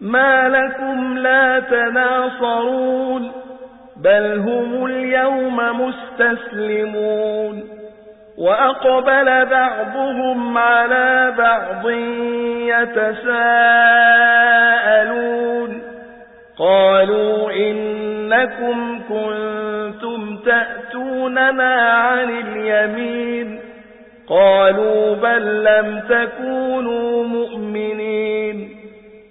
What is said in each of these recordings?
ما لكم لا تناصرون بل هم اليوم مستسلمون وأقبل بعضهم على بعض يتساءلون قالوا إنكم كنتم تأتوننا عن اليمين قالوا بل لم تكونوا مؤمنين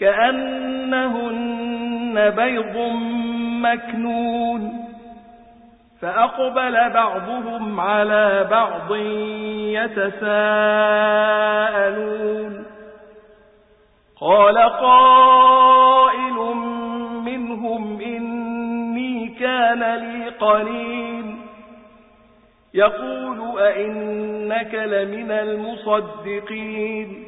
كأنهن بيض مكنون فأقبل بعضهم على بعض يتساءلون قال قائل منهم إني كان لي قليل يقول أئنك لمن المصدقين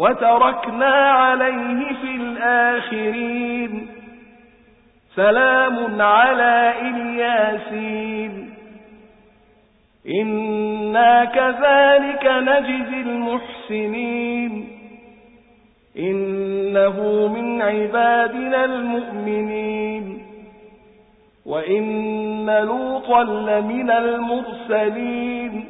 وتركنا عليه في الآخرين. سلام على إلياسين. إنا كذلك نجزي المحسنين. إنه من عبادنا المؤمنين. وإن لوطا لمن المرسلين.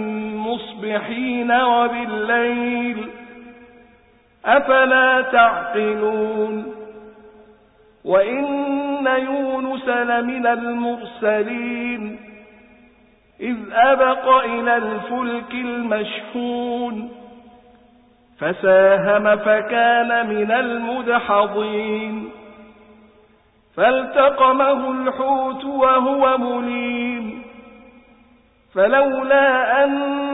مصبحين وبالليل أفلا تعقلون وإن يونس لمن المرسلين إذ أبق إلى الفلك المشحون فساهم فكان من المدحضين فالتقمه الحوت وهو مليم فلولا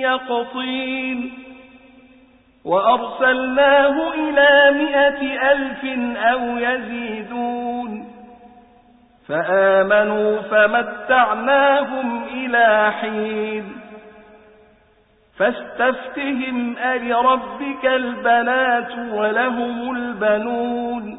يقطين وأرسلناه إلى مئة ألف أو يزيدون فآمنوا فمتعناهم إلى حين فاستفتهم ألربك البنات ولهم البنون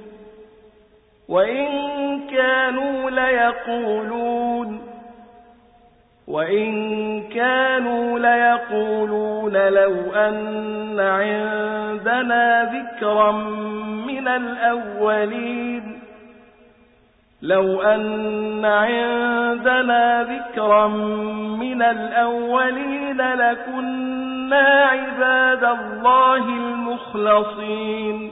وإن كانوا ليقولون وإن كانوا ليقولون لو أن عندنا ذكرا من الأولين لو أن عندنا ذكرا من الأولين لكنا عباد الله المخلصين